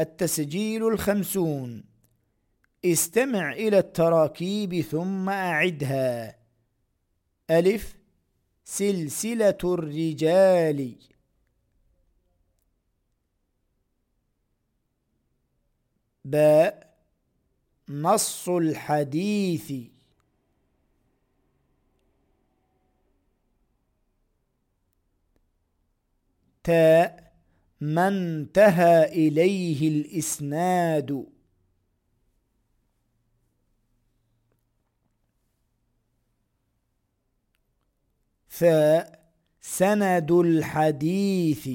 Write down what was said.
التسجيل الخمسون. استمع إلى التراكيب ثم أعدها. ألف. سلسلة الرجال. باء. نص الحديث. تاء. ما انتهى إليه الإسناد. ثاء سند الحديث.